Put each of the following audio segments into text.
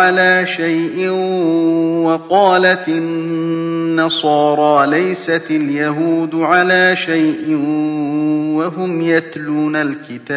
عَلَىٰ شَيْءٍ وَقَالَتِ النَّصَارَىٰ لَيْسَتِ الْيَهُودُ عَلَىٰ شَيْءٍ وَهُمْ يَتْلُونَ الْكِتَابَ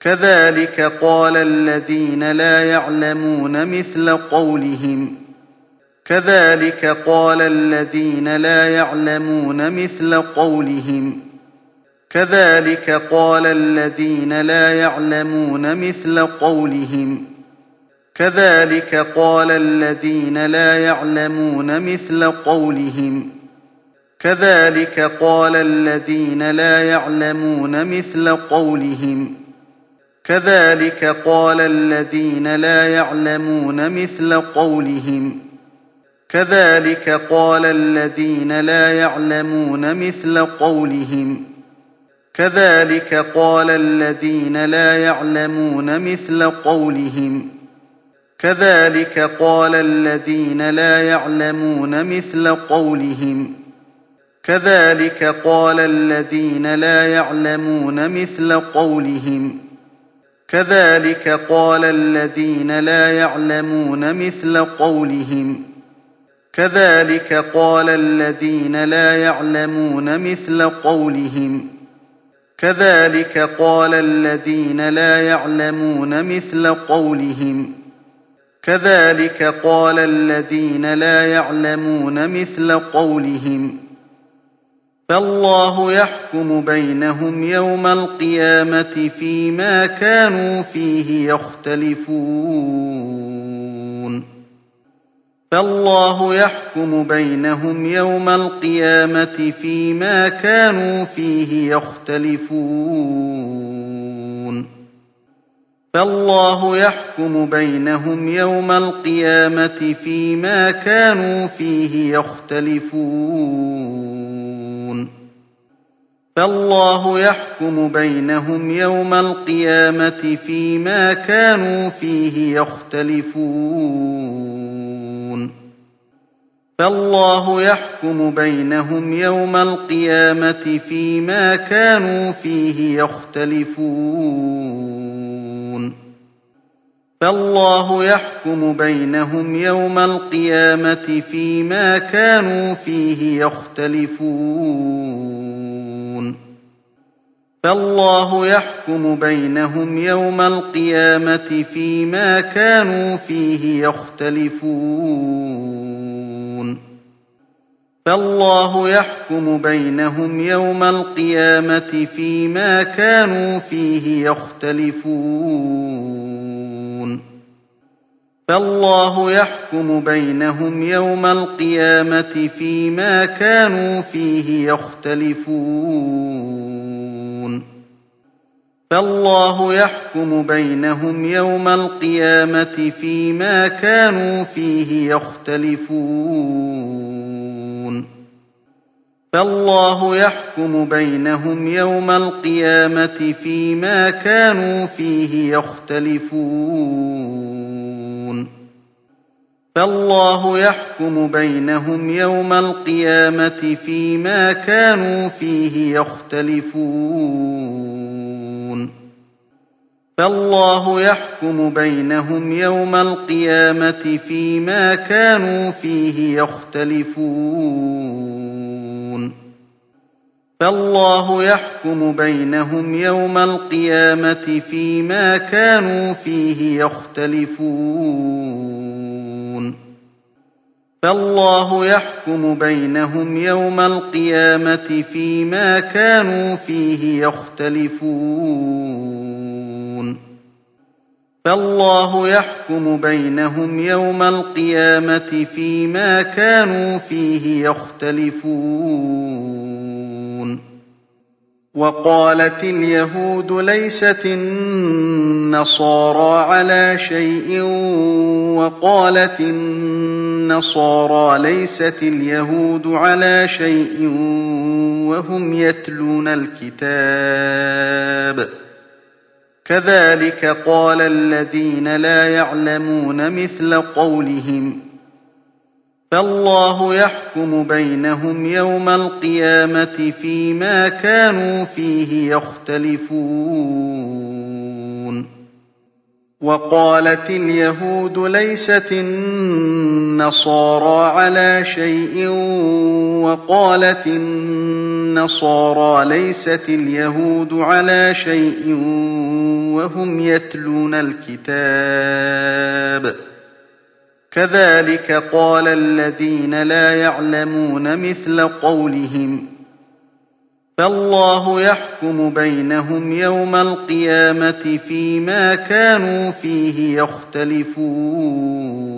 كذلك قال الذين لا يعلمون مثل قولهم. كذلك قال الذين لا يعلمون مثل قولهم. كذلك قال الذين لا يعلمون مثل قولهم. كذلك قال الذين لا يعلمون مثل قولهم. كذلك قال الذين لا يعلمون مثل قولهم. كذلك قال الذين لا يعلمون مثل قولهم. كذلك قال الذين لا يعلمون مثل قولهم. كذلك قال الذين لا يعلمون مثل قولهم. كذلك قال الذين لا يعلمون مثل قولهم. كذلك قال الذين لا يعلمون مثل قولهم. كذلك قال الذين لا يعلمون مثل قولهم. كذلك قال الذين لا يعلمون مثل قولهم. كذلك قال الذين لا يعلمون مثل قولهم. كذلك قال الذين لا يعلمون مثل قولهم. فالله يحكم بينهم يوم القيامة فيما كانوا فيه يختلفون. فالله يحكم بينهم يوم القيامة فيما كانوا فيه يختلفون. فالله يحكم بينهم يوم القيامة فيما كانوا فيه يختلفون. فالله يحكم بينهم يوم القيامة فيما كانوا فيه يختلفون. فالله يحكم بينهم يوم القيامة فيما كانوا فيه يختلفون. فالله يحكم بينهم يوم القيامة فيما كانوا فيه يختلفون. فالله يحكم بينهم يوم القيامة فيما كانوا فيه يختلفون. فالله يحكم بينهم يوم القيامة فيما كانوا فيه يختلفون. فالله يحكم بينهم يوم القيامة فيما كانوا فيه يختلفون. فالله يحكم بينهم يوم القيامة فيما كانوا فيه يختلفون. فالله يحكم بينهم يوم القيامة فيما كانوا فيه يختلفون. فالله يحكم بينهم يوم القيامة فيما كانوا فيه يختلفون. فالله يحكم بينهم يوم القيامة فيما كانوا فيه يختلفون. فالله يحكم بينهم يوم القيامة فيما كانوا فيه يختلفون. فالله يحكم بينهم يوم القيامة فيما كانوا فيه يختلفون. فالله يحكم بينهم يوم القيامة فيما كانوا فيه يختلفون. وقالت اليهود ليست النصارى على شيء وقالت النصارى ليست اليهود على شيء وهم يتلون الكتاب. كذلك قال الذين لا يعلمون مثل قولهم فالله يحكم بينهم يوم القيامة فيما كانوا فيه يختلفون. وقالت اليهود ليست النصارى على شيء وقالت النصارى ليست اليهود على شيء وهم يتلون الكتاب. كذلك قال الذين لا يعلمون مثل قولهم فالله يحكم بينهم يوم القيامة فيما كانوا فيه يختلفون.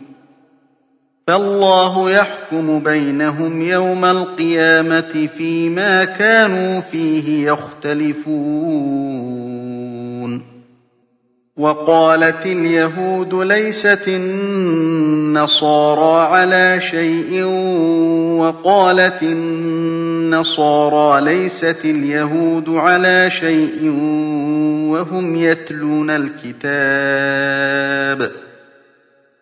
فالله يحكم بينهم يوم القيامة فيما كانوا فيه يختلفون. وقالت اليهود ليست النصارى على شيء وقالت النصارى ليست اليهود على شيء وهم يتلون الكتاب.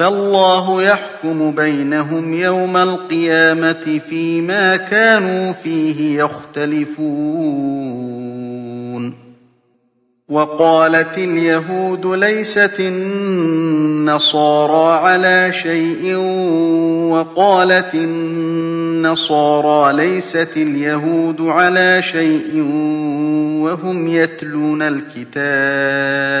فالله يحكم بينهم يوم القيامة فيما كانوا فيه يختلفون. وقالت اليهود ليست النصارى على شيء وقالت النصارى ليست اليهود على شيء وهم يتلون الكتاب.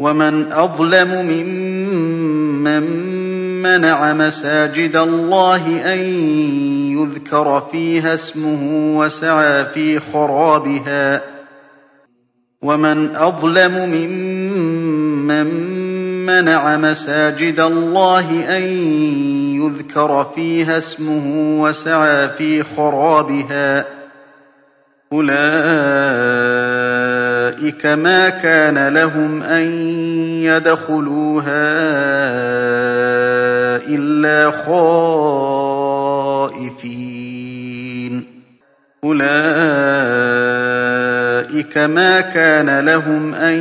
وَمَنْ أَظْلَمُ مِمَّن مَّنَعَ مَسَاجِدَ اللَّهِ أَن يُذْكَرَ فِيهَا اسْمُهُ وَسَعَىٰ فِي خَرَابِهَا ۚ. وَمَنْ أَظْلَمُ مِمَّن مَّنَعَ مَسَاجِدَ اللَّهِ أَن يُذْكَرَ فِيهَا اسْمُهُ وَسَعَىٰ فِي خَرَابِهَا ۚ. أُولَٰئِكَ مَا كَانَ لَهُمْ أَن يَدْخُلُوهَا إِلَّا خَائِفِينَ أُولَٰئِكَ مَا كَانَ لَهُمْ أَن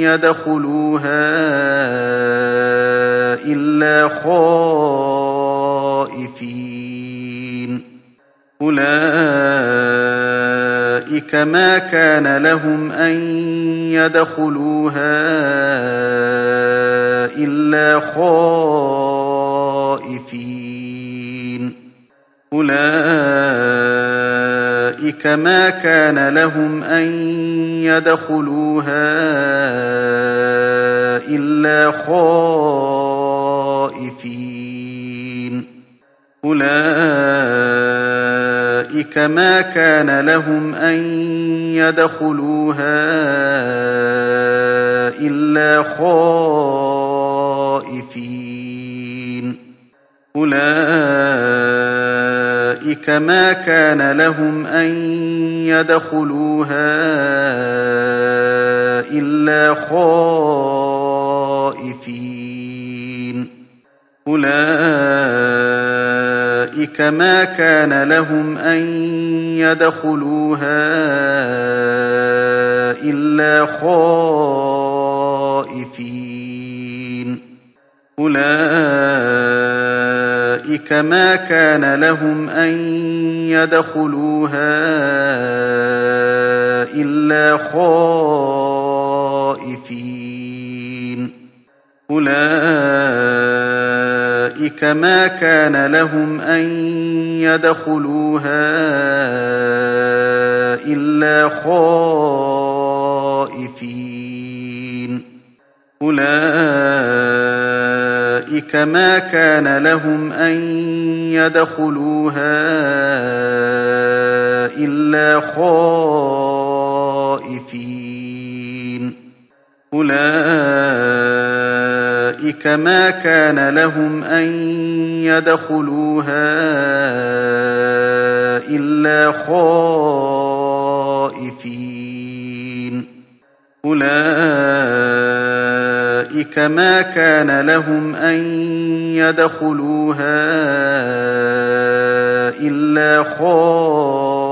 يَدْخُلُوهَا إِلَّا خَائِفِينَ أُولَٰئِكَ مَا كَانَ لَهُمْ أَن يَدْخُلُوهَا إِلَّا خَائِفِينَ أُولَٰئِكَ مَا كَانَ لَهُمْ أَن يَدْخُلُوهَا إِلَّا خَائِفِينَ أُولَٰئِكَ مَا كَانَ لَهُمْ أَن يَدْخُلُوهَا إِلَّا خَائِفِينَ. أُولَٰئِكَ مَا كَانَ لَهُمْ أَن يَدْخُلُوهَا إِلَّا خَائِفِينَ. أُولَٰئِكَ مَا كَانَ لَهُمْ أَن يَدْخُلُوهَا إِلَّا خَائِفِينَ أُولَٰئِكَ مَا كَانَ لَهُمْ أَن يَدْخُلُوهَا إِلَّا خَائِفِينَ أُولَٰئِكَ مَا كَانَ لَهُمْ أَن يَدْخُلُوهَا إِلَّا خَائِفِينَ أُولَٰئِكَ مَا كَانَ لَهُمْ أَن يَدْخُلُوهَا إِلَّا خَائِفِينَ أُولَٰئِكَ مَا كَانَ لَهُمْ أَن يَدْخُلُوهَا إِلَّا خَائِفِينَ. أُولَٰئِكَ مَا كَانَ لَهُمْ أَن يَدْخُلُوهَا إِلَّا خَائِفِينَ.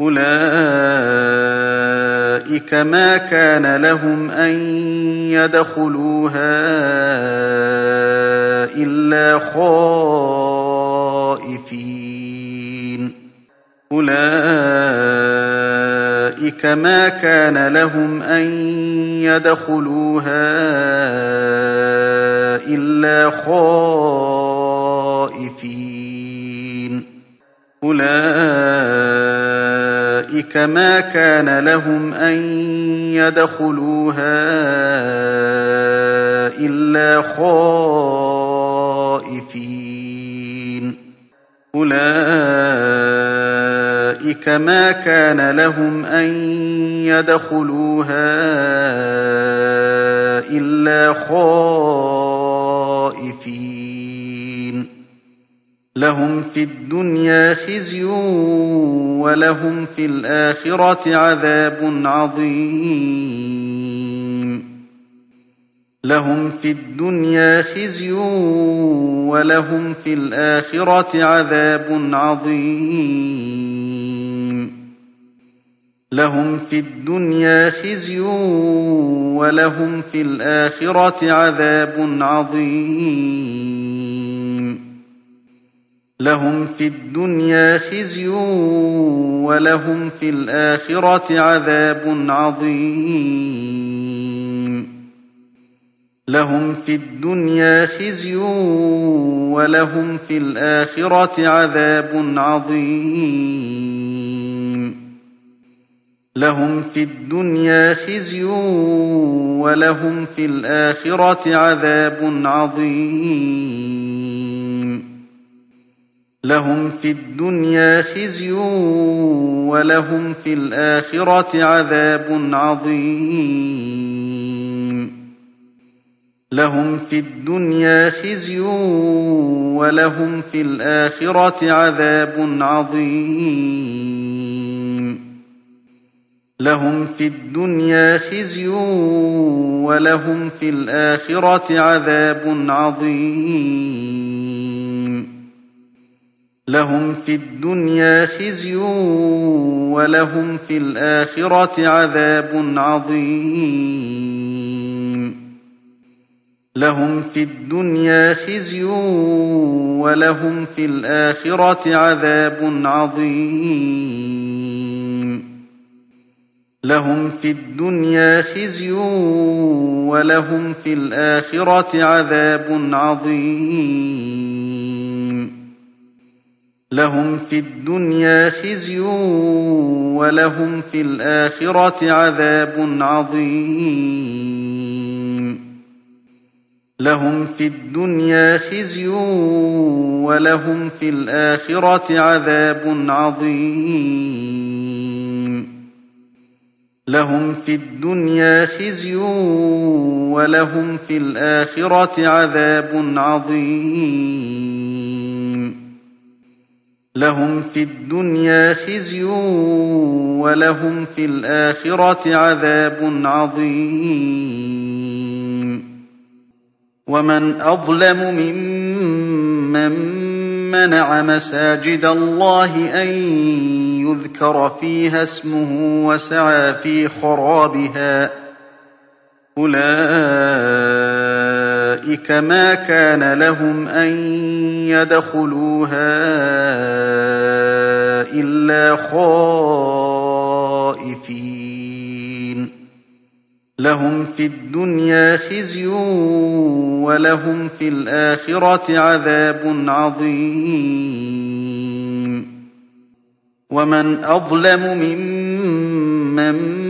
أُولَٰئِكَ مَا كَانَ لَهُمْ أَن يَدْخُلُوهَا إِلَّا خَائِفِينَ أُولَٰئِكَ مَا كَانَ لَهُمْ أَن يَدْخُلُوهَا إِلَّا خَائِفِينَ أُولَٰئِكَ مَا كَانَ لَهُمْ أَن يَدْخُلُوهَا إِلَّا خَائِفِينَ أُولَٰئِكَ مَا كَانَ لَهُمْ أَن يَدْخُلُوهَا إِلَّا خَائِفِينَ لهم في الدنيا خزي ولهم في الآخرة عذاب عظيم. لهم في الدنيا خزي ولهم في الآخرة عذاب عظيم. لهم في الدنيا خزي ولهم في الآخرة عذاب عظيم. لهم في الدنيا خزي ولهم في الآخرة عذاب عظيم. لهم في الدنيا خزي ولهم في الآخرة عذاب عظيم. لهم في الدنيا خزي ولهم في الآخرة عذاب عظيم. لهم في الدنيا خزي ولهم في الآخرة عذاب عظيم. لهم في الدنيا خزي ولهم في الآخرة عذاب عظيم. لهم في الدنيا خزي ولهم في الآخرة عذاب عظيم. لهم في الدنيا خزي ولهم في الآخرة عذاب عظيم. لهم في الدنيا خزي ولهم في الآخرة عذاب عظيم. لهم في الدنيا خزي ولهم في الآخرة عذاب عظيم. لهم في الدنيا خزي ولهم في الآخرة عذاب عظيم. لهم في الدنيا خزي ولهم في الآخرة عذاب عظيم. لهم في الدنيا خزي ولهم في الآخرة عذاب عظيم. لهم في الدنيا خزي ولهم في الآخرة عذاب عظيم. ومن أظلم ممن منع مساجد الله أن يذكر فيها اسمه وسعى في خرابها أولئك ما كان لهم أن يدخلوها إلا خائفين. لهم في الدنيا خزي ولهم في الآخرة عذاب عظيم. ومن أظلم ممن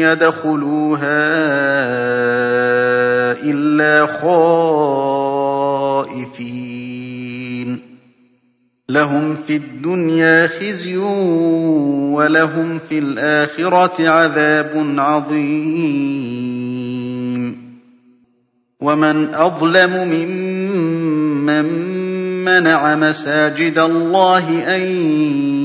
يدخلوها إلا خائفين. لهم في الدنيا خزي ولهم في الآخرة عذاب عظيم. ومن أظلم ممن منع مساجد الله أن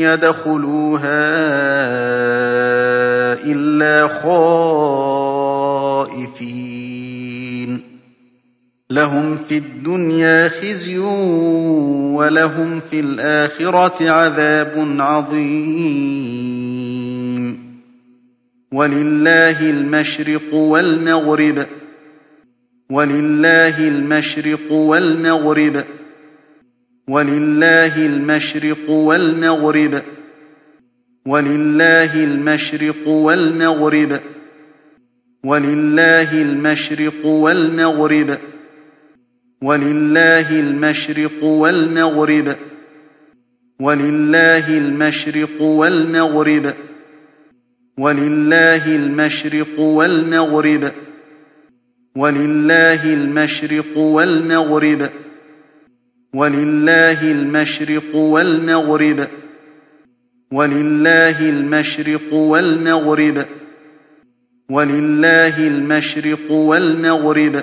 يدخلوها إلا خائفين. لهم في الدنيا خزي وَلَهُمْ فِي الْآخِرَةِ عَذَابٌ عَظِيمٌ. وَلِلَّهِ الْمَشْرِقُ وَالْمَغْرِبُ. وَلِلَّهِ الْمَشْرِقُ وَالْمَغْرِبُ. وَلِلَّهِ الْمَشْرِقُ وَالْمَغْرِبُ. وَلِلَّهِ الْمَشْرِقُ وَالْمَغْرِبُ. وَلِلَّهِ الْمَشْرِقُ وَالْمَغْرِبُ. ولله المشرق والمغرب. ولله المشرق والمغرب. ولله المشرق والمغرب. ولله المشرق والمغرب. ولله المشرق والمغرب. ولله المشرق والمغرب. ولله المشرق والمغرب.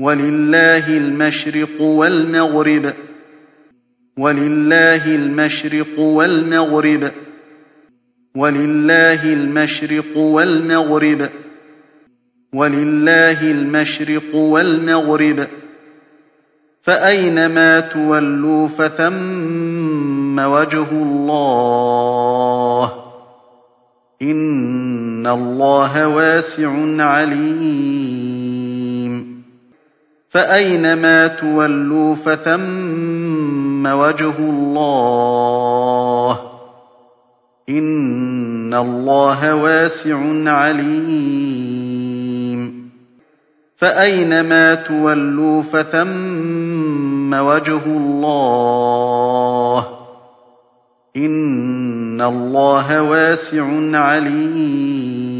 ولله المشرق والمغرب. ولله المشرق والمغرب. ولله المشرق والمغرب. ولله المشرق والمغرب. فأينما تولوا فثم وجه الله إن الله واسع عليم فأينما تولوا فثم وجه الله إن الله واسع عليم فأينما تولوا فثم وجه الله إن الله واسع عليم.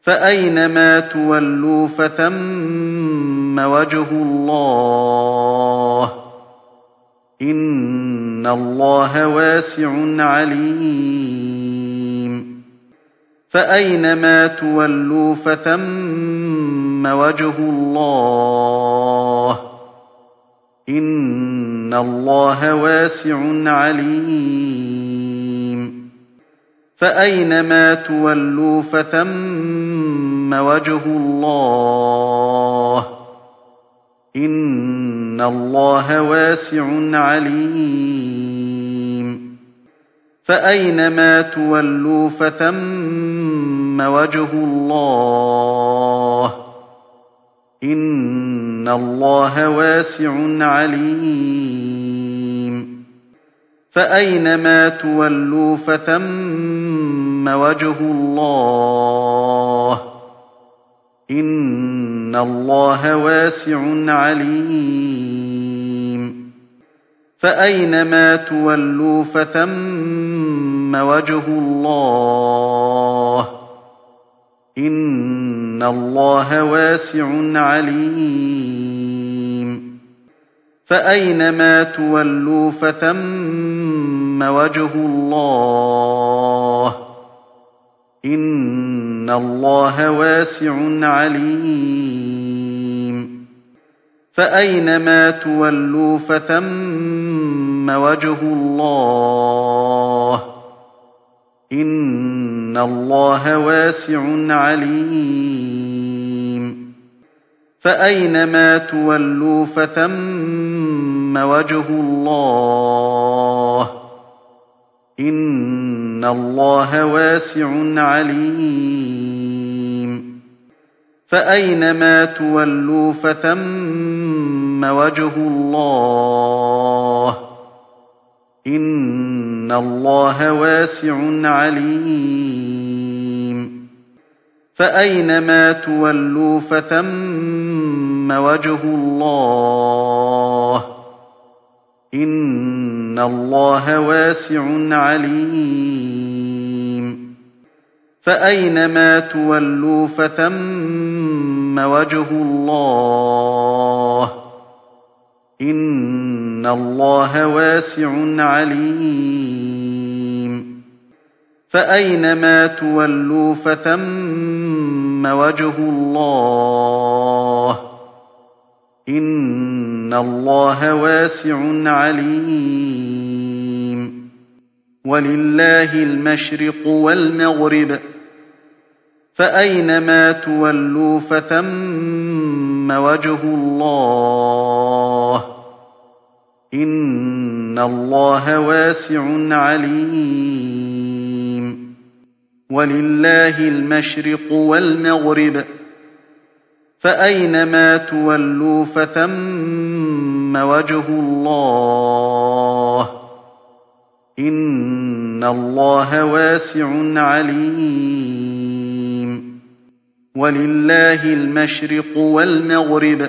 فأينما تولوا فثم ثم وجه الله إن الله واسع عليم. فأينما تولوا فثم وجه الله إن الله واسع عليم. فأينما تولوا فثم وجه الله إن الله واسع عليم. فأينما تولوا فثم وجه الله إن الله واسع عليم. فأينما تولوا فثم وجه الله إن اللَّهَ وَاسِعٌ عَلِيمٌ. فَأَيْنَمَا تُوَلُّوا فَثَمَّ وَجْهُ اللَّهِ إِنَّ اللَّهَ وَاسِعٌ عَلِيمٌ. فَأَيْنَمَا تُوَلُّوا فَثَمَّ وَجْهُ اللَّهِ إِنَّ اللَّهَ وَاسِعٌ عَلِيمٌ. فَأَيْنَمَا تُوَلُّوا فَثَمَّ وَجْهُ اللَّهِ إِنَّ اللَّهَ وَاسِعٌ عَلِيمٌ فأينما تولوا فثم وجه الله إن الله واسع عليم فأينما تولوا فثم وجه الله إن الله واسع عليم فأينما تولوا فثم وجه الله إن الله واسع عليم فأينما تولوا فثم وجه الله إن الله واسع عليم فأينما تولوا فثم وجه الله إن الله واسع عليم ولله المشرق والمغرب فأينما تولوا فثم وجه الله إن الله واسع عليم ولله المشرق والمغرب فأينما تولوا فثم وجه الله إن الله واسع عليم ولله المشرق والمغرب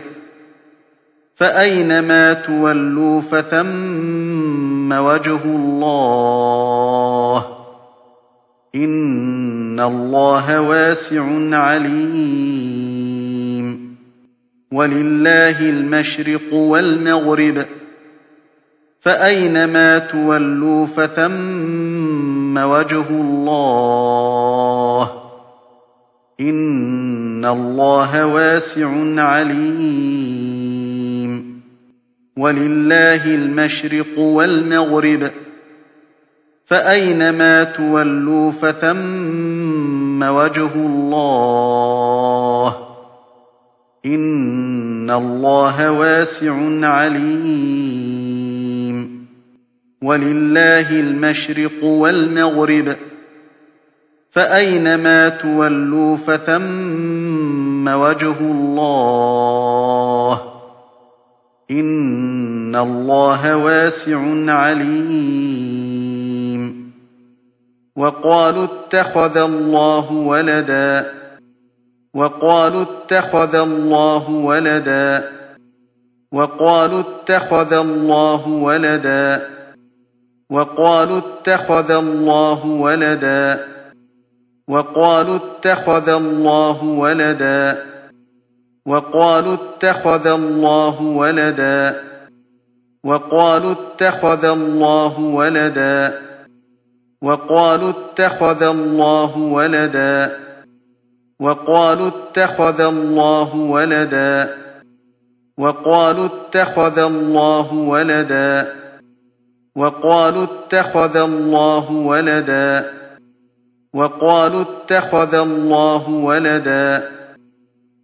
فأينما تولوا فثم وجه الله إن الله واسع عليم ولله المشرق والمغرب فأينما تولوا فثم وجه الله إن الله واسع عليم ولله المشرق والمغرب. فأينما تولوا فثم وجه الله. إن الله واسع عليم. ولله المشرق والمغرب. فأينما تولوا فثم وجه الله. إن الله واسع عليم وقالوا اتخذ الله ولدا وقالوا اتخذ الله ولدا وقالوا اتخذ الله ولدا وقالوا اتخذ الله ولدا وقالوا اتخذ الله ولدا وقالوا اتخذ الله ولدا. وقالوا اتخذ الله ولدا. وقالوا اتخذ الله ولدا. وقالوا اتخذ الله ولدا. وقالوا اتخذ الله ولدا. وقالوا اتخذ الله ولدا. وقالوا اتخذ الله ولدا.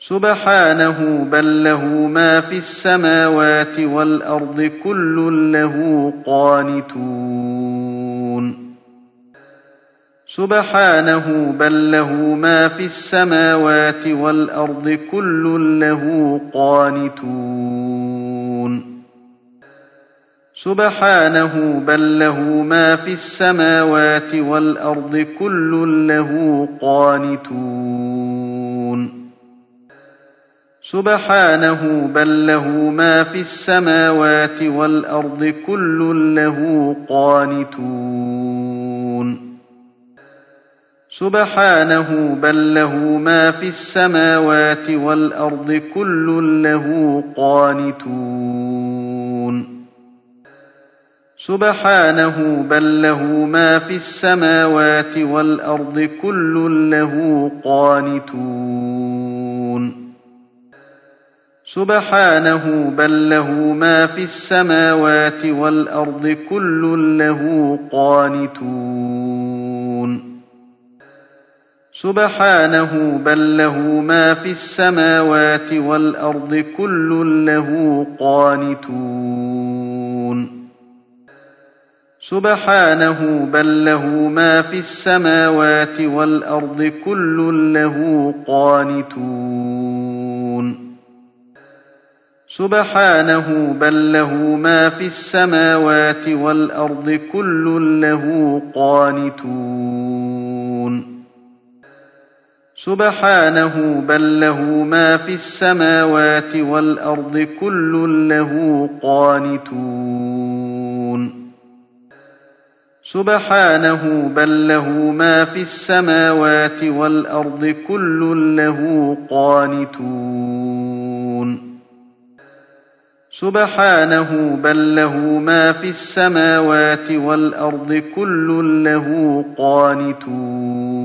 سبحانه بل له ما في السماوات والأرض كل له قانتون. سبحانه بل له ما في السماوات والأرض كل له قانتون. سبحانه بل له ما في السماوات والأرض كل له قانتون. سبحانه بل له ما في السماوات والأرض كل له قانتون. سبحانه بل له ما في السماوات والأرض كل له قانتون. سبحانه بل له ما في السماوات والأرض كل له قانتون. سبحانه بل له ما في السماوات والأرض كل له قانتون. سبحانه بل له ما في السماوات والأرض كل له قانتون. سبحانه بل له ما في السماوات والأرض كل له قانتون. سبحانه بل له ما في السماوات والأرض كل له قانتون. سبحانه بل له ما في السماوات والأرض كل له قانتون. سبحانه بل له ما في السماوات والأرض كل له قانتون. سبحانه بل له ما في السماوات والأرض كل له قانتون.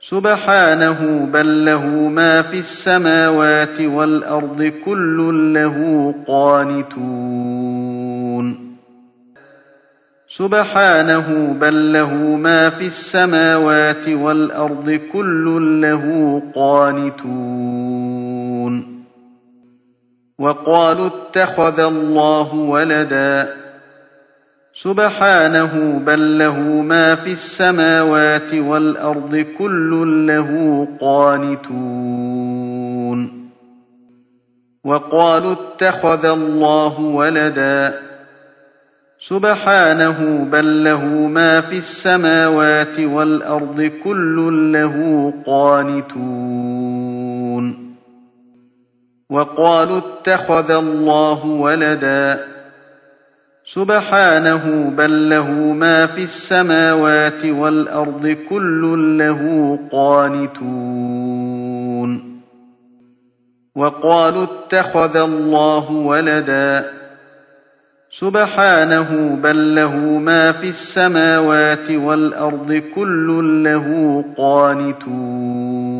سبحانه بل له ما في السماوات والأرض كل له قانتون. سبحانه بل له ما في السماوات والأرض كل له قانتون. وقالوا اتخذ الله ولدا سبحانه بل له ما في السماوات والأرض كل له قانتون. وقالوا اتخذ الله ولدا سبحانه بل له ما في السماوات والأرض كل له قانتون. وقالوا اتخذ الله ولدا سبحانه بل له ما في السماوات والأرض كل له قانتون. وقالوا اتخذ الله ولدا سبحانه بل له ما في السماوات والأرض كل له قانتون.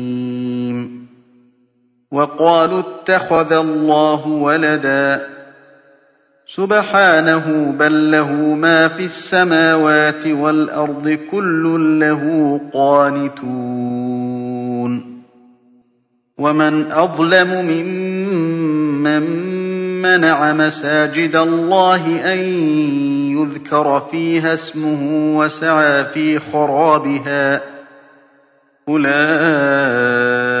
وقالوا اتخذ الله ولدا سبحانه بل له ما في السماوات والأرض كل له قانتون ومن أظلم ممن منع مساجد الله أن يذكر فيها اسمه وسعى في خرابها أولئك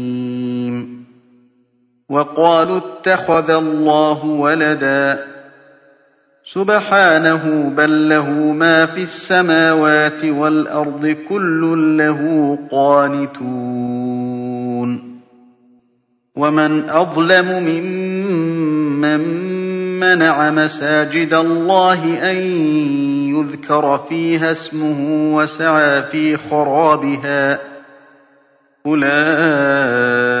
وقالوا اتخذ الله ولدا سبحانه بل له ما في السماوات والأرض كل له قانتون ومن أظلم ممن منع مساجد الله أن يذكر فيها اسمه وسعى في خرابها أولئك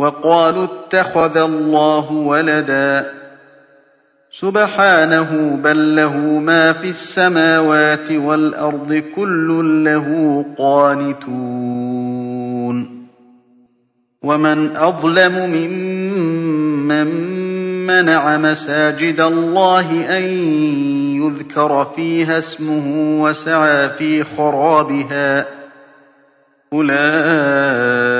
وقالوا اتخذ الله ولدا سبحانه بل له ما في السماوات والأرض كل له قانتون ومن أظلم ممن منع مساجد الله أن يذكر فيها اسمه وسعى في خرابها أولئك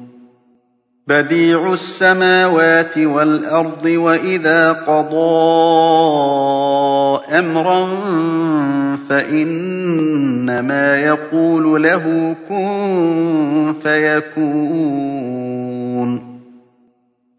بَدِيعُ السَّمَاوَاتِ وَالْأَرْضِ وَإِذَا قَضَىٰ أَمْرًا فَإِنَّمَا يَقُولُ لَهُ كُن فَيَكُونُ.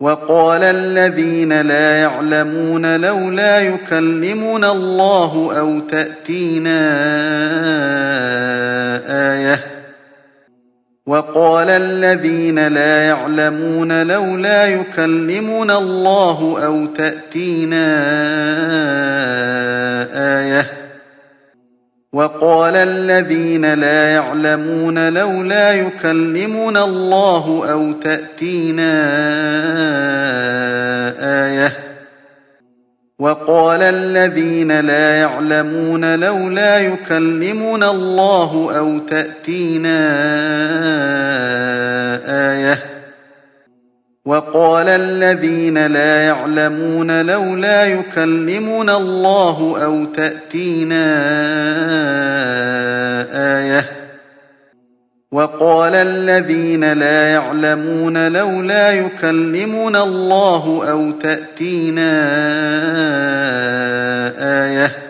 وَقَالَ الَّذِينَ لَا يَعْلَمُونَ لَوْلَا يُكَلِّمُنَا اللَّهُ أَوْ تَأْتِينَا آيَةٌ. وقال الذين لا يعلمون لولا يكلمنا الله أو تأتينا آية. وقال الذين لا يعلمون لولا يكلمنا الله أو تأتينا آية. وقال الذين لا يعلمون لولا يكلمنا الله أو تأتينا آية. وقال الذين لا يعلمون لولا يكلمنا الله أو تأتينا آية. وقال الذين لا يعلمون لولا يكلمنا الله أو تأتينا آية.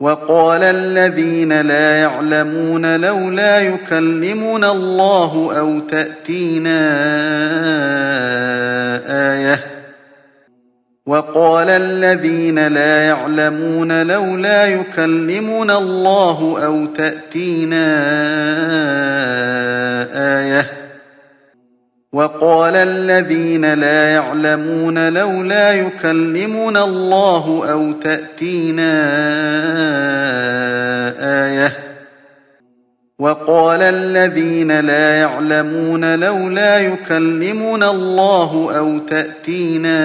وقال الذين لا يعلمون لولا يكلمنا الله أو تأتينا آية. وقال الذين لا يعلمون لولا يكلمنا الله أو تأتينا آية. وقال الذين لا يعلمون لولا يكلمنا الله أو تأتينا آية. وقال الذين لا يعلمون لولا يكلمنا الله أو تأتينا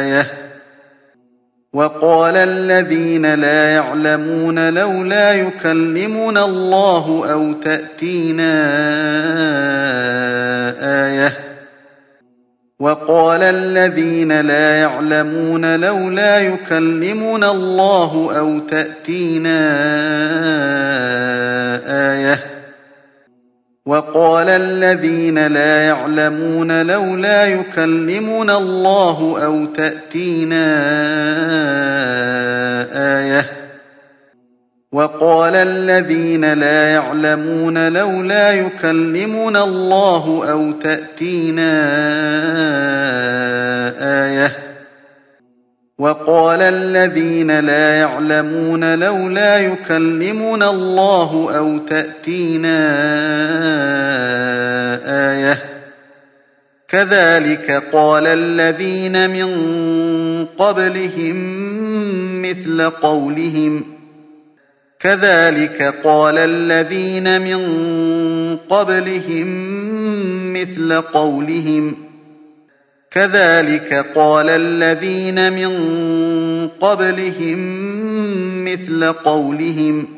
آية. وقال الذين لا يعلمون لولا يكلمنا الله أو تأتينا آية. وقال الذين لا يعلمون لولا يكلمنا الله أو تأتينا آية. وقال الذين لا يعلمون لولا يكلمنا الله أو تأتينا آية. وقال الذين لا يعلمون لولا يكلمنا الله أو تأتينا آية. وقال الذين لا يعلمون لولا يكلمنا الله أو تأتينا آية. كذلك قال الذين من قبلهم مثل قولهم. كذلك قال الذين من قبلهم مثل قولهم. كذلك قال الذين من قبلهم مثل قولهم.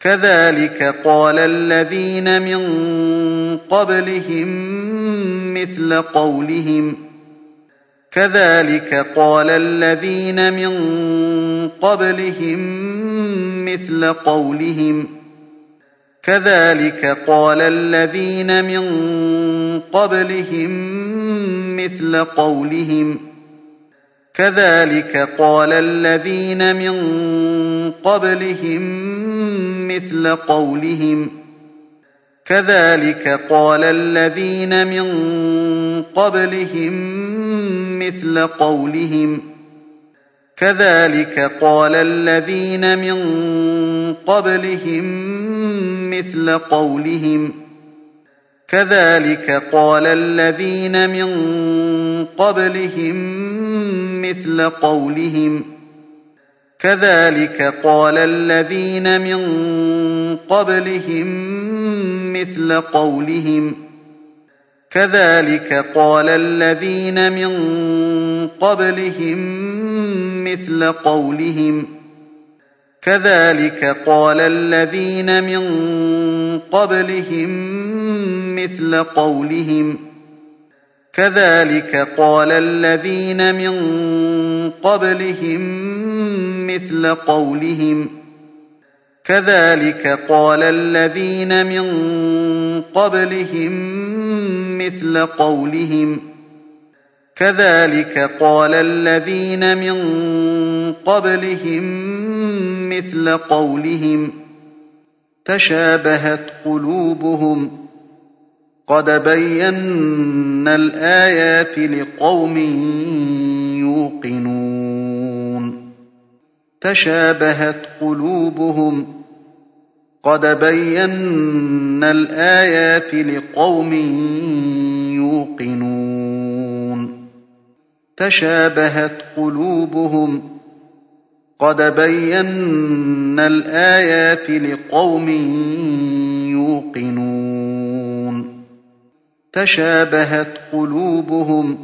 كذلك قال الذين من قبلهم مثل قولهم. كذلك قال الذين من قبلهم مثل قولهم. كذلك قال الذين من قبلهم مثل قولهم. كذلك قال الذين من قبلهم مثل قولهم. كذلك قال الذين من قبلهم مثل قولهم. كذلك قال الذين من قبلهم مثل قولهم. كذلك قال الذين من قبلهم مثل قولهم. كذلك قال الذين من قبلهم مثل قولهم. كذلك قال الذين من قبلهم مثل قولهم. كذلك قال الذين من قبلهم مثل قولهم. كذلك قال الذين من قبلهم مثل قولهم. كذلك قال الذين من قبلهم مثل قولهم. كذلك قال الذين من قبلهم مثل قولهم. تشابهت قلوبهم. قد بينا الآيات لقوم يوقنون. تشابهت قلوبهم. قَدْ بَيَّنَّا الْآيَاتِ لِقَوْمٍ يُوقِنُونَ. تَشَابَهَتْ قُلُوبُهُمْ. قَدْ بَيَّنَّا الْآيَاتِ لِقَوْمٍ يُوقِنُونَ. تَشَابَهَتْ قُلُوبُهُمْ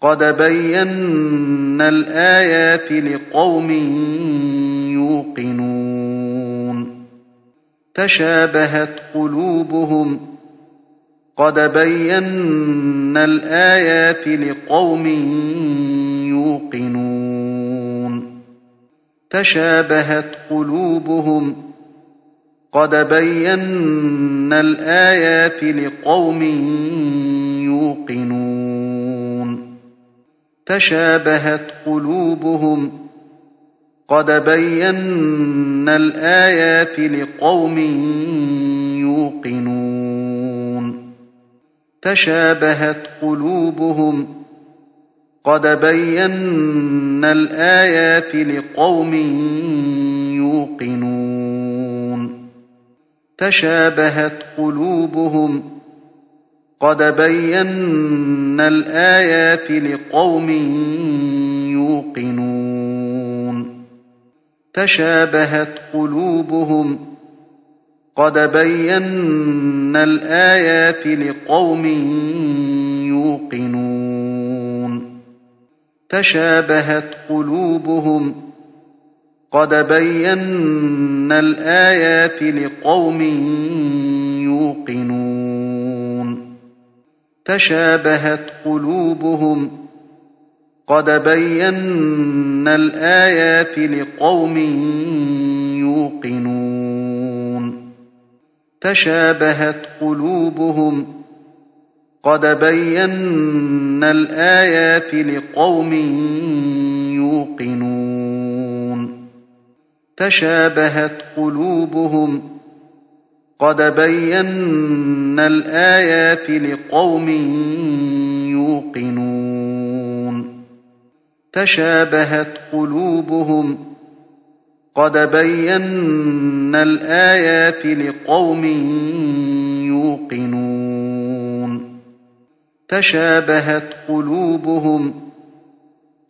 قَدْ بَيَّنَّا الْآيَاتِ لِقَوْمٍ يُوقِنُونَ تَشَابَهَتْ قُلُوبُهُمْ قَدْ بَيَّنَّا الْآيَاتِ لِقَوْمٍ يُوقِنُونَ تَشَابَهَتْ قُلُوبُهُمْ قَدْ بَيَّنَّا الْآيَاتِ لِقَوْمٍ يُوقِنُونَ تَشَابَهَتْ قُلُوبُهُمْ قَدْ بَيَّنَّا الْآيَاتِ لِقَوْمٍ يُوقِنُونَ تَشَابَهَتْ قُلُوبُهُمْ قَدْ بَيَّنَّا الْآيَاتِ لِقَوْمٍ يُوقِنُونَ تَشَابَهَتْ قُلُوبُهُمْ قَدْ بَيَّنَّا الْآيَاتِ لِقَوْمٍ يُوقِنُونَ تَشَابَهَتْ قُلُوبُهُمْ قَدْ بَيَّنَّا الْآيَاتِ لِقَوْمٍ يُوقِنُونَ تَشَابَهَتْ قُلُوبُهُمْ قَدْ بَيَّنَّا الْآيَاتِ لِقَوْمٍ يُوقِنُونَ. تَشَابَهَتْ قُلُوبُهُمْ. قَدْ بَيَّنَّا الْآيَاتِ لِقَوْمٍ يُوقِنُونَ. تَشَابَهَتْ قُلُوبُهُمْ. قَدْ بَيَّنَّا الْآيَاتِ لِقَوْمٍ يُوقِنُونَ. تَشَابَهَتْ قُلُوبُهُمْ قَدْ بَيَّنَّا الْآيَاتِ لِقَوْمٍ يُوقِنُونَ تَشَابَهَتْ قُلُوبُهُمْ قَدْ بَيَّنَّا الْآيَاتِ لِقَوْمٍ يُوقِنُونَ تَشَابَهَتْ قُلُوبُهُمْ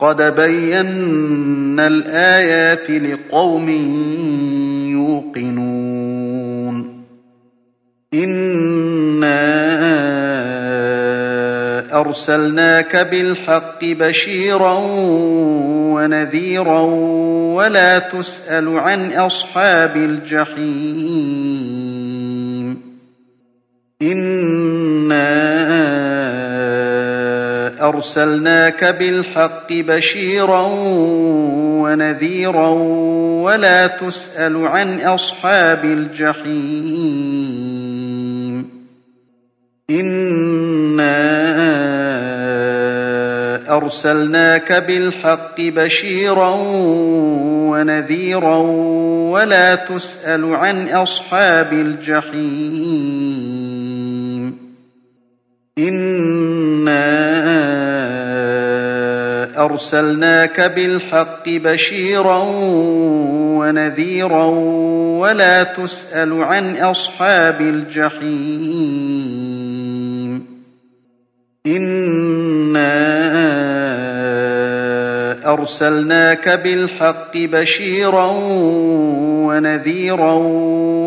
قَدْ بَيَّنَّا الْآيَاتِ لِقَوْمٍ يُوقِنُونَ. إِنَّا أَرْسَلْنَاكَ بِالْحَقِّ بَشِيرًا وَنَذِيرًا وَلَا تُسْأَلُ عَنْ أَصْحَابِ الْجَحِيمِ. إِنَّا أَرْسَلْنَاكَ بِالْحَقِّ بَشِيرًا وَنَذِيرًا وَلَا تُسْأَلُ عَنْ أَصْحَابِ الْجَحِيمِ. إِنَّا أَرْسَلْنَاكَ بِالْحَقِّ بَشِيرًا وَنَذِيرًا وَلَا تُسْأَلُ عَنْ أَصْحَابِ الْجَحِيمِ. أَرْسَلْنَاكَ بِالْحَقِّ بَشِيرًا وَنَذِيرًا وَلَا تُسْأَلُ عَنْ أَصْحَابِ الْجَحِيمِ إِنَّا أَرْسَلْنَاكَ بِالْحَقِّ بَشِيرًا وَنَذِيرًا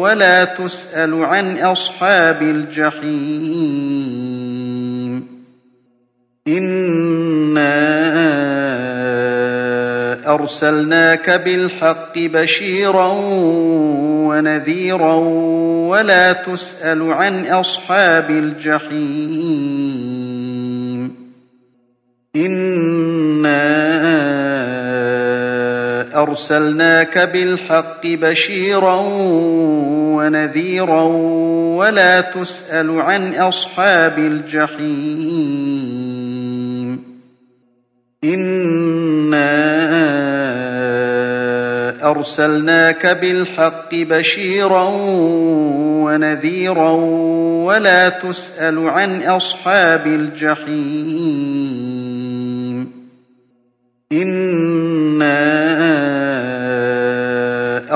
وَلَا تُسْأَلُ عَنْ أَصْحَابِ الْجَحِيمِ إِنَّا أَرْسَلْنَاكَ بِالْحَقِّ بَشِيرًا وَنَذِيرًا وَلَا تُسْأَلُ عَنْ أَصْحَابِ الْجَحِيمِ إِنَّا أَرْسَلْنَاكَ بِالْحَقِّ بَشِيرًا وَنَذِيرًا وَلَا تُسْأَلُ عَنْ أَصْحَابِ الْجَحِيمِ. إِنَّا أَرْسَلْنَاكَ بِالْحَقِّ بَشِيرًا وَنَذِيرًا وَلَا تُسْأَلُ عَنْ أَصْحَابِ الْجَحِيمِ. إِنَّا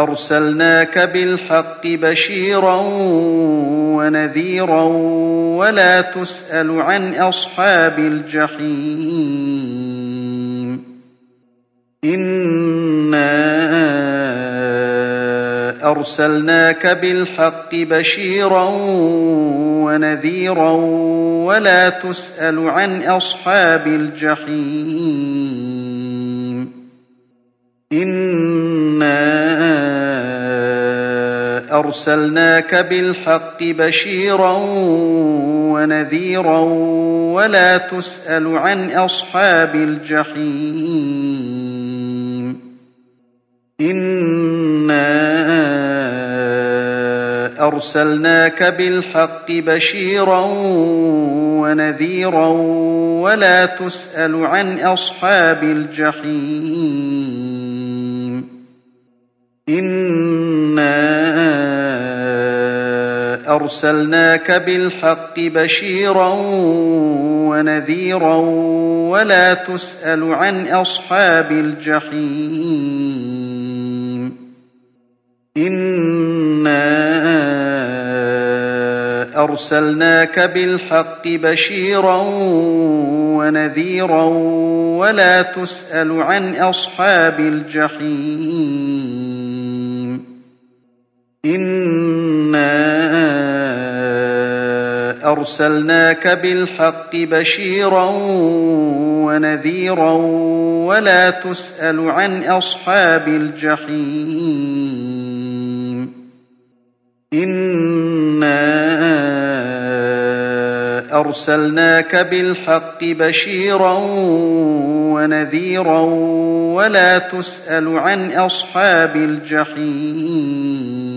أَرْسَلْنَاكَ بِالْحَقِّ بَشِيرًا وَنَذِيرًا وَلَا تُسْأَلُ عَنْ أَصْحَابِ الْجَحِيمِ إِنَّا أَرْسَلْنَاكَ بِالْحَقِّ بَشِيرًا وَنَذِيرًا وَلَا تُسْأَلُ عَنْ أَصْحَابِ الْجَحِيمِ. إِنَّا أَرْسَلْنَاكَ بِالْحَقِّ بَشِيرًا وَنَذِيرًا وَلَا تُسْأَلُ عَنْ أَصْحَابِ الْجَحِيمِ. إِنَّا أَرْسَلْنَاكَ بِالْحَقِّ بَشِيرًا وَنَذِيرًا وَلَا تُسْأَلُ عَنْ أَصْحَابِ الْجَحِيمِ إِنَّا أَرْسَلْنَاكَ بِالْحَقِّ بَشِيرًا وَنَذِيرًا وَلَا تُسْأَلُ عَنْ أَصْحَابِ الْجَحِيمِ إِنَّا أَرْسَلْنَاكَ بِالْحَقِّ بَشِيرًا وَنَذِيرًا وَلَا تُسْأَلُ عَنْ أَصْحَابِ الْجَحِيمِ إِنَّا أَرْسَلْنَاكَ بِالْحَقِّ بَشِيرًا وَنَذِيرًا وَلَا تُسْأَلُ عَنْ أَصْحَابِ الْجَحِيمِ إِنَّا أَرْسَلْنَاكَ بِالْحَقِّ بَشِيرًا وَنَذِيرًا ولا تسأل عن أصحاب الجحيم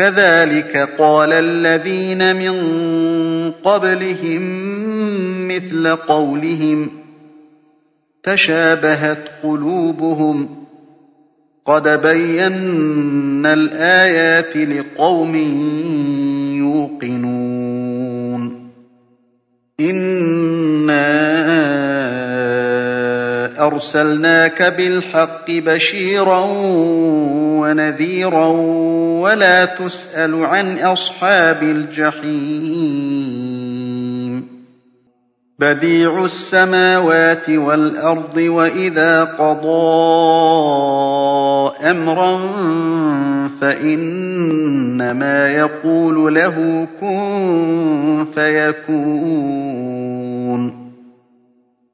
كذلك قال الذين من قبلهم مثل قولهم تشابهت قلوبهم قد بينا الآيات لقوم يوقنون إنا أرسلناك بالحق بشيرا ونذيرا ولا تسأل عن أصحاب الجحيم. بديع السماوات والأرض وإذا قضى أمرا فإنما يقول له كن فيكون.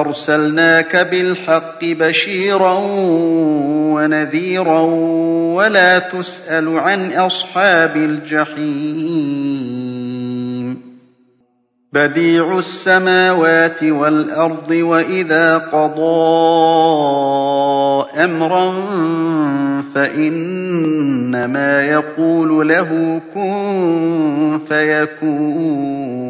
أرسلناك بالحق بشيرا ونذيرا ولا تسأل عن أصحاب الجحيم. بديع السماوات والأرض وإذا قضى أمرا فإنما يقول له كن فيكون.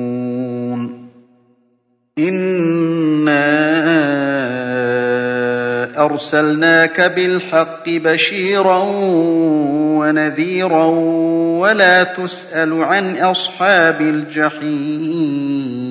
إنا أرسلناك بالحق بشيرا ونذيرا ولا تسأل عن أصحاب الجحيم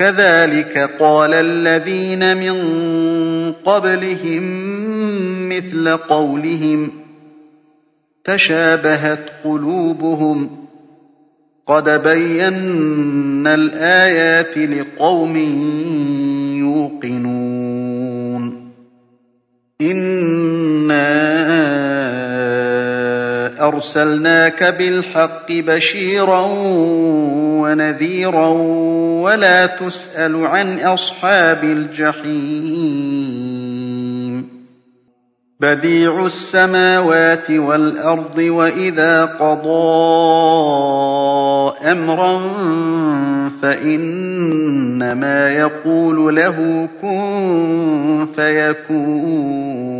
كذلك قال الذين من قبلهم مثل قولهم تشابهت قلوبهم قد بينا الآيات لقوم يوقنون إنا أرسلناك بالحق بشيرا ونذيرا ولا تسأل عن أصحاب الجحيم. بديع السماوات والأرض وإذا قضى أمرا فإنما يقول له كن فيكون.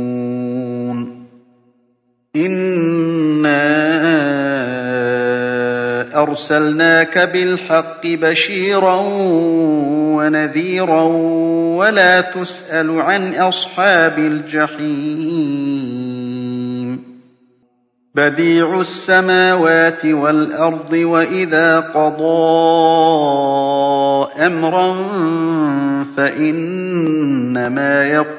إِنَّا أَرْسَلْنَاكَ بِالْحَقِّ بَشِيرًا وَنَذِيرًا وَلَا تُسْأَلُ عَنْ أَصْحَابِ الْجَحِيمِ بَدِيعُ السَّمَاوَاتِ وَالْأَرْضِ وَإِذَا قَضَىٰ أَمْرًا فَإِنَّمَا يَقُولُ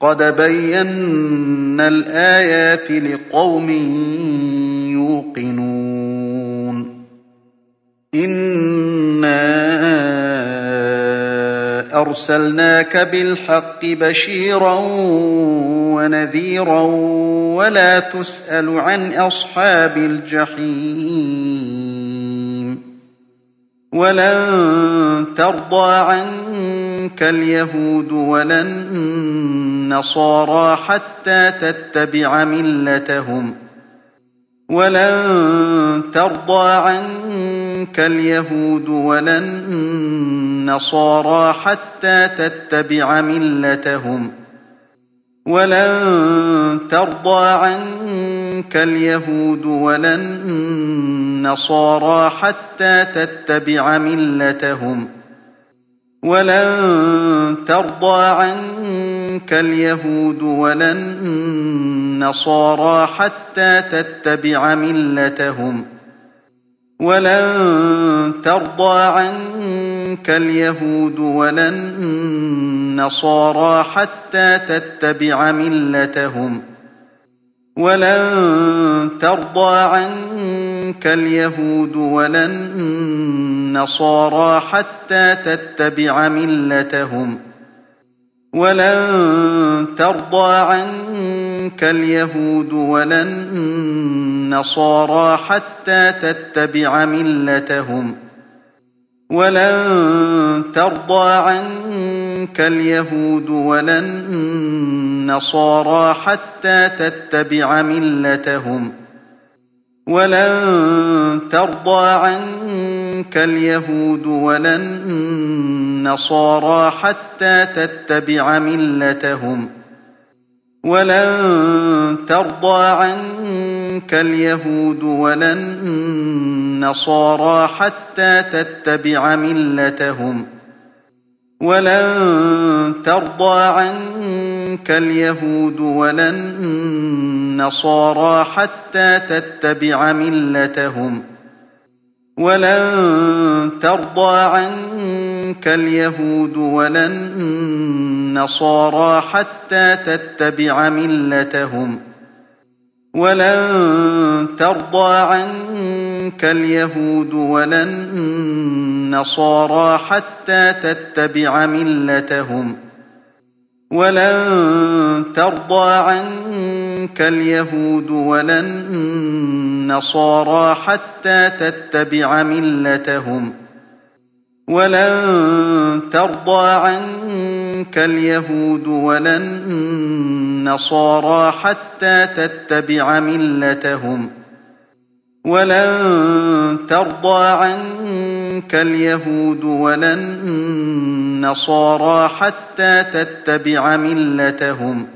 قَدْ بَيَّنَّا الْآيَاتِ لِقَوْمٍ يُوقِنُونَ. إِنَّا أَرْسَلْنَاكَ بِالْحَقِّ بَشِيرًا وَنَذِيرًا وَلَا تُسْأَلُ عَنْ أَصْحَابِ الْجَحِيمِ. وَلَن تَرْضَىٰ عَنكَ الْيَهُودُ النَّصَارَىٰ حَتَّىٰ تَتَّبِعَ مِلَّتَهُمْ ۗ وَلَن تَرْضَىٰ عَنكَ الْيَهُودُ وَلَا النَّصَارَىٰ حَتَّىٰ تَتَّبِعَ مِلَّتَهُمْ ۗ وَلَن تَرْضَىٰ عَنكَ الْيَهُودُ وَلَا النَّصَارَىٰ حَتَّىٰ تَتَّبِعَ مِلَّتَهُمْ ۗ وَلَن تَرْضَىٰ عَنكَ الْيَهُودُ وَلَا النَّصَارَىٰ حَتَّىٰ تَتَّبِعَ مِلَّتَهُمْ ۗ. وَلَن تَرْضَىٰ عَنكَ الْيَهُودُ وَلَا النَّصَارَىٰ حَتَّىٰ تَتَّبِعَ مِلَّتَهُمْ ۗ. وَلَن تَرْضَىٰ عَنكَ الْيَهُودُ وَلَا النَّصَارَىٰ حَتَّىٰ تَتَّبِعَ مِلَّتَهُمْ ۗ. وَلَن تَرْضَىٰ عَنكَ الْيَهُودُ وَلَا النَّصَارَىٰ حَتَّىٰ تَتَّبِعَ مِلَّتَهُمْ ۗ. وَلَن تَرْضَىٰ عَنكَ الْيَهُودُ وَلَا النَّصَارَىٰ حَتَّىٰ تَتَّبِعَ مِلَّتَهُمْ ۗ. وَلَن تَرْضَىٰ عَنكَ الْيَهُودُ وَلَا النَّصَارَىٰ حَتَّىٰ تَتَّبِعَ مِلَّتَهُمْ ۗ. وَلَن تَرْضَىٰ عَنكَ الْيَهُودُ وَلَا النَّصَارَىٰ حَتَّىٰ تَتَّبِعَ مِلَّتَهُمْ ۗ. وَلَن تَرْضَىٰ عَنكَ الْيَهُودُ وَلَا النَّصَارَىٰ حَتَّىٰ تَتَّبِعَ مِلَّتَهُمْ ۗ. وَلَن تَرْضَىٰ عَنكَ الْيَهُودُ وَلَا النَّصَارَىٰ حَتَّىٰ تَتَّبِعَ مِلَّتَهُمْ ۗ. وَلَن تَرْضَىٰ عَنكَ الْيَهُودُ وَلَا النَّصَارَىٰ حَتَّىٰ تَتَّبِعَ مِلَّتَهُمْ ۗ. وَلَن تَرْضَىٰ عَنكَ الْيَهُودُ وَلَا النَّصَارَىٰ حَتَّىٰ تَتَّبِعَ مِلَّتَهُمْ ۗ وَلَن تَرْضَىٰ عَنكَ الْيَهُودُ وَلَا النَّصَارَىٰ حَتَّىٰ تَتَّبِعَ مِلَّتَهُمْ ۗ وَلَن تَرْضَىٰ عَنكَ الْيَهُودُ وَلَا النَّصَارَىٰ حَتَّىٰ تَتَّبِعَ مِلَّتَهُمْ ۗ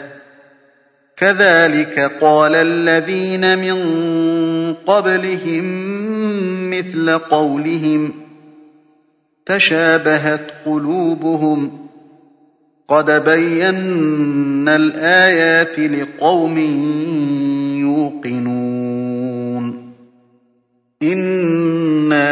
كَذَٰلِكَ قَالَ الَّذِينَ مِن قَبْلِهِم مِّثْلَ قَوْلِهِمْ ۘ تَشَابَهَتْ قُلُوبُهُمْ ۗ قَدْ بَيَّنَّا الْآيَاتِ لِقَوْمٍ يُوقِنُونَ إِنَّا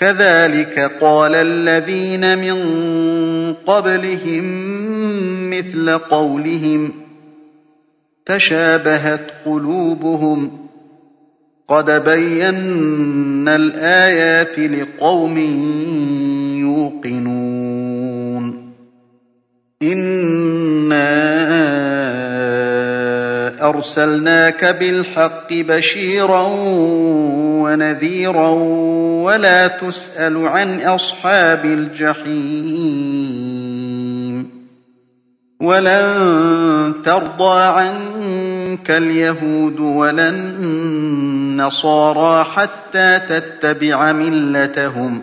كَذَٰلِكَ قَالَ الَّذِينَ مِن قَبْلِهِم مِّثْلَ قَوْلِهِمْ ۘ تَشَابَهَتْ قُلُوبُهُمْ ۗ قَدْ بَيَّنَّا الْآيَاتِ لِقَوْمٍ يُوقِنُونَ إِنَّا أَرْسَلْنَاكَ بِالْحَقِّ بَشِيرًا وَنَذِيرًا وَلَا تُسْأَلُ عَنْ أَصْحَابِ الْجَحِيمِ وَلَن تَرْضَىٰ عَنكَ الْيَهُودُ وَلَا النَّصَارَىٰ حَتَّىٰ تَتَّبِعَ مِلَّتَهُمْ ۗ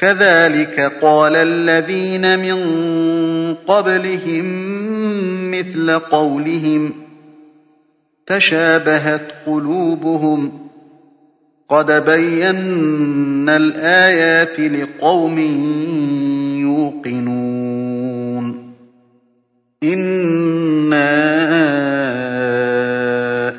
كذلك قال الذين من قبلهم مثل قولهم تشابهت قلوبهم قد بينا الآيات لقوم يوقنون إنا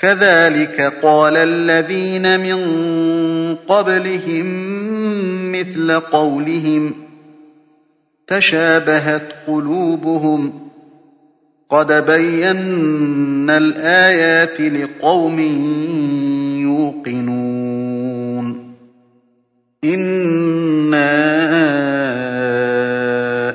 كذلك قال الذين من قبلهم مثل قولهم تشابهت قلوبهم قد بينا الآيات لقوم يوقنون إنا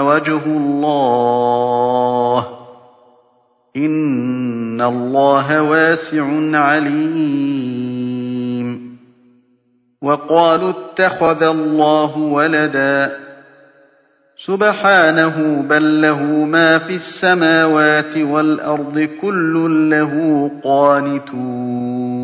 وجه الله. إن الله واسع عليم. وقالوا اتخذ الله ولدا. سبحانه بل له ما في السماوات والأرض كل له قانتون.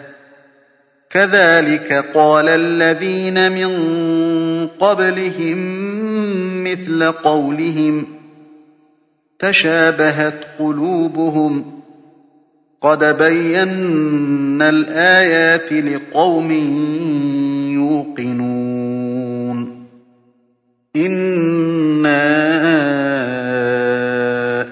كذلك قال الذين من قبلهم مثل قولهم تشابهت قلوبهم قد بينا الآيات لقوم يوقنون إنا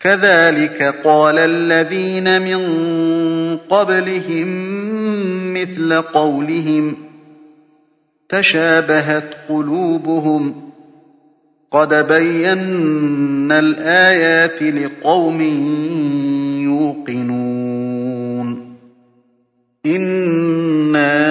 كذلك قال الذين من قبلهم مثل قولهم تشابهت قلوبهم قد بينا الآيات لقوم يوقنون إنا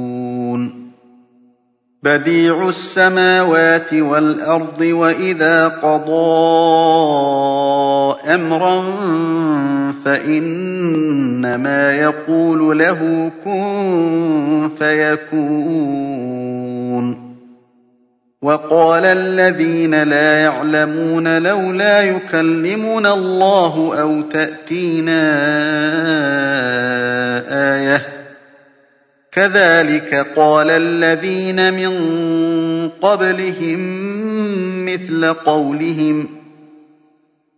بديع السماوات والأرض وإذا قضى أمرا فإنما يقول له كن فيكون. وقال الذين لا يعلمون لولا يكلمنا الله أو تأتينا آية كذلك قال الذين من قبلهم مثل قولهم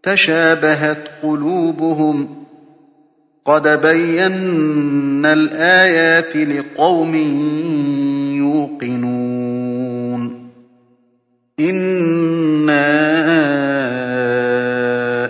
تشابهت قلوبهم قد بينا الآيات لقوم يوقنون إنا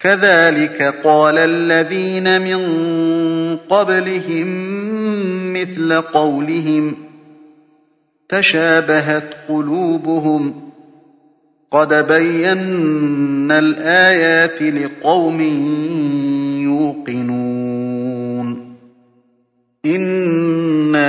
كَذَٰلِكَ قَالَ الَّذِينَ مِن قَبْلِهِم مِّثْلَ قَوْلِهِمْ ۘ تَشَابَهَتْ قُلُوبُهُمْ ۗ قَدْ بَيَّنَّا الْآيَاتِ لِقَوْمٍ يُوقِنُونَ إِنَّا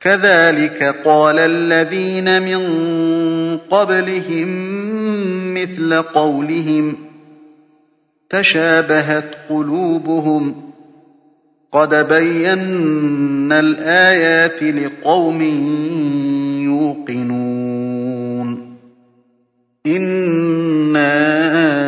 كَذَٰلِكَ قَالَ الَّذِينَ مِن قَبْلِهِم مِّثْلَ قَوْلِهِمْ ۘ تَشَابَهَتْ قُلُوبُهُمْ ۗ قَدْ بَيَّنَّا الْآيَاتِ لِقَوْمٍ يُوقِنُونَ إِنَّا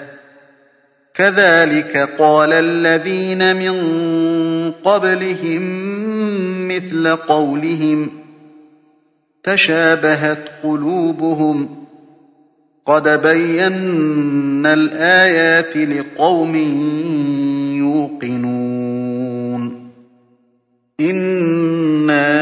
كَذَٰلِكَ قَالَ الَّذِينَ مِن قَبْلِهِم مِّثْلَ قَوْلِهِمْ ۘ تَشَابَهَتْ قُلُوبُهُمْ ۗ قَدْ بَيَّنَّا الْآيَاتِ لِقَوْمٍ يُوقِنُونَ إِنَّا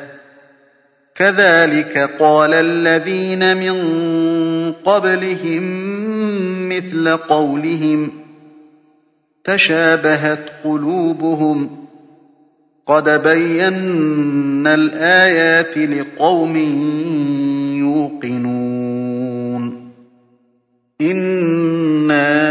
كَذَٰلِكَ قَالَ الَّذِينَ مِن قَبْلِهِم مِّثْلَ قَوْلِهِمْ ۘ تَشَابَهَتْ قُلُوبُهُمْ ۗ قَدْ بَيَّنَّا الْآيَاتِ لِقَوْمٍ يُوقِنُونَ إِنَّا